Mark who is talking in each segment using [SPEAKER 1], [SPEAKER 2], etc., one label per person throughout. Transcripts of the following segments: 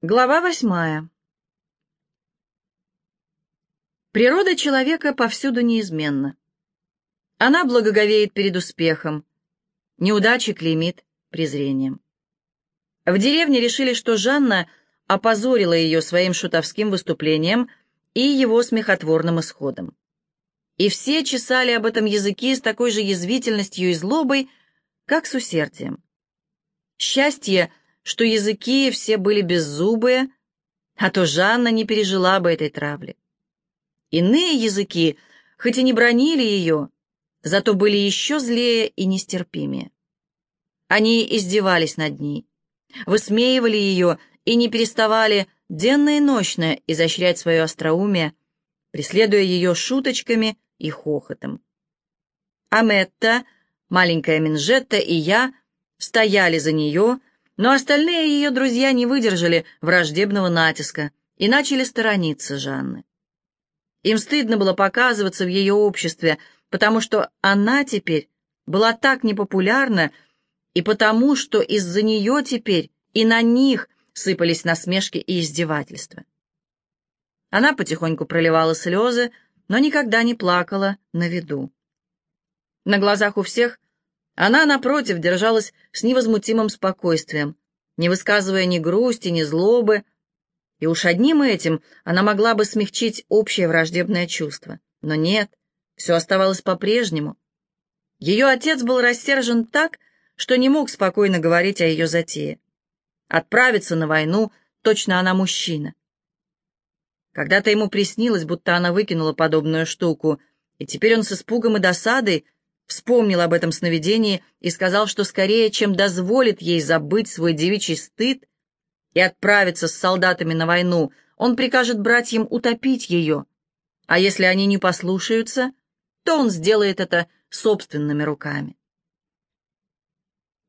[SPEAKER 1] Глава восьмая. Природа человека повсюду неизменна. Она благоговеет перед успехом, неудачи клеймит презрением. В деревне решили, что Жанна опозорила ее своим шутовским выступлением и его смехотворным исходом. И все чесали об этом языки с такой же язвительностью и злобой, как с усердием. Счастье — что языки все были беззубые, а то Жанна не пережила бы этой травли. Иные языки, хоть и не бронили ее, зато были еще злее и нестерпимее. Они издевались над ней, высмеивали ее и не переставали денно и ночно изощрять свое остроумие, преследуя ее шуточками и хохотом. Аметта, маленькая Минжетта и я стояли за нее, но остальные ее друзья не выдержали враждебного натиска и начали сторониться Жанны. Им стыдно было показываться в ее обществе, потому что она теперь была так непопулярна, и потому что из-за нее теперь и на них сыпались насмешки и издевательства. Она потихоньку проливала слезы, но никогда не плакала на виду. На глазах у всех она, напротив, держалась с невозмутимым спокойствием, не высказывая ни грусти, ни злобы, и уж одним этим она могла бы смягчить общее враждебное чувство. Но нет, все оставалось по-прежнему. Ее отец был рассержен так, что не мог спокойно говорить о ее затее. Отправиться на войну, точно она мужчина. Когда-то ему приснилось, будто она выкинула подобную штуку, и теперь он с испугом и досадой вспомнил об этом сновидении и сказал, что скорее, чем дозволит ей забыть свой девичий стыд и отправиться с солдатами на войну, он прикажет братьям утопить ее, а если они не послушаются, то он сделает это собственными руками.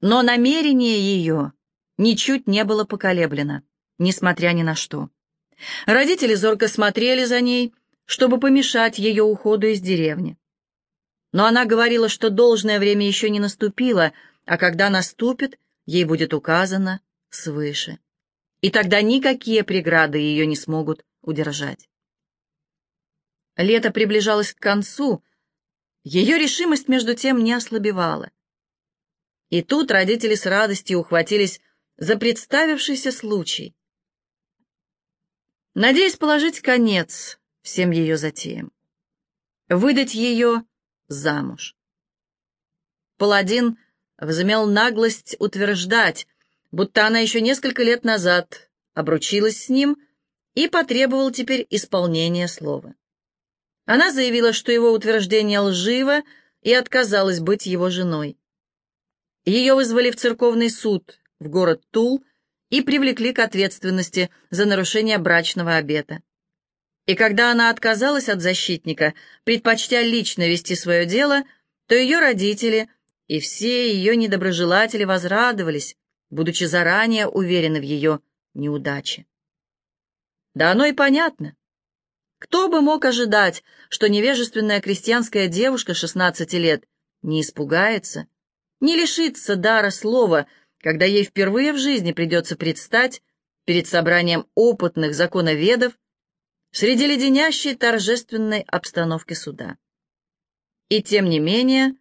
[SPEAKER 1] Но намерение ее ничуть не было поколеблено, несмотря ни на что. Родители зорко смотрели за ней, чтобы помешать ее уходу из деревни. Но она говорила, что должное время еще не наступило, а когда наступит, ей будет указано свыше. И тогда никакие преграды ее не смогут удержать. Лето приближалось к концу, ее решимость между тем не ослабевала. И тут родители с радостью ухватились за представившийся случай, надеясь положить конец всем ее затеям, выдать ее замуж. Паладин возымел наглость утверждать, будто она еще несколько лет назад обручилась с ним и потребовал теперь исполнения слова. Она заявила, что его утверждение лживо, и отказалась быть его женой. Ее вызвали в церковный суд в город Тул и привлекли к ответственности за нарушение брачного обета. И когда она отказалась от защитника, предпочтя лично вести свое дело, то ее родители и все ее недоброжелатели возрадовались, будучи заранее уверены в ее неудаче. Да оно и понятно. Кто бы мог ожидать, что невежественная крестьянская девушка 16 лет не испугается, не лишится дара слова, когда ей впервые в жизни придется предстать перед собранием опытных законоведов среди леденящей торжественной обстановки суда. И тем не менее,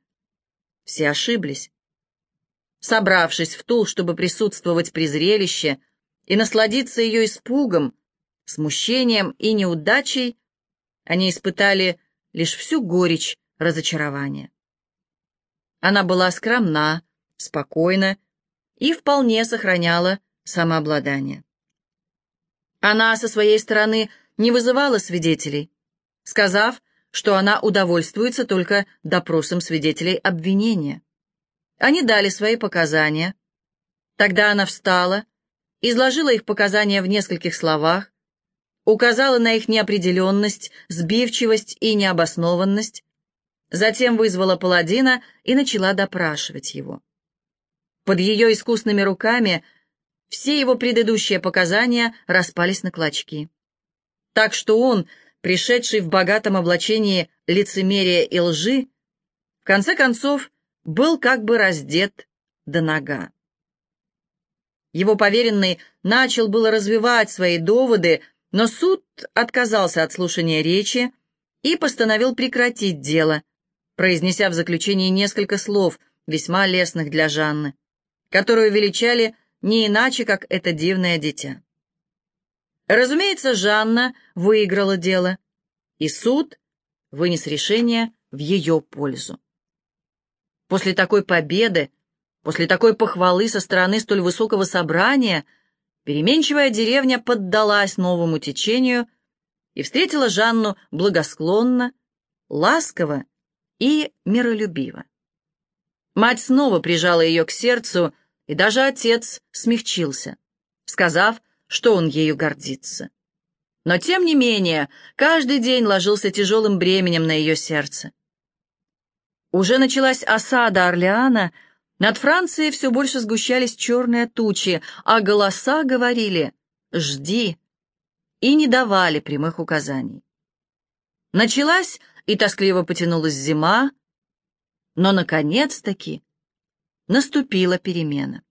[SPEAKER 1] все ошиблись. Собравшись в Тул, чтобы присутствовать при зрелище и насладиться ее испугом, смущением и неудачей, они испытали лишь всю горечь разочарования. Она была скромна, спокойна и вполне сохраняла самообладание. Она со своей стороны не вызывала свидетелей, сказав, что она удовольствуется только допросом свидетелей обвинения. Они дали свои показания. Тогда она встала, изложила их показания в нескольких словах, указала на их неопределенность, сбивчивость и необоснованность, затем вызвала паладина и начала допрашивать его. Под ее искусными руками все его предыдущие показания распались на клочки так что он, пришедший в богатом облачении лицемерия и лжи, в конце концов был как бы раздет до нога. Его поверенный начал было развивать свои доводы, но суд отказался от слушания речи и постановил прекратить дело, произнеся в заключении несколько слов, весьма лестных для Жанны, которую величали не иначе, как это дивное дитя. Разумеется, Жанна выиграла дело, и суд вынес решение в ее пользу. После такой победы, после такой похвалы со стороны столь высокого собрания, переменчивая деревня поддалась новому течению и встретила Жанну благосклонно, ласково и миролюбиво. Мать снова прижала ее к сердцу, и даже отец смягчился, сказав, что он ею гордится. Но, тем не менее, каждый день ложился тяжелым бременем на ее сердце. Уже началась осада Орлеана, над Францией все больше сгущались черные тучи, а голоса говорили «жди» и не давали прямых указаний. Началась и тоскливо потянулась зима, но, наконец-таки, наступила перемена.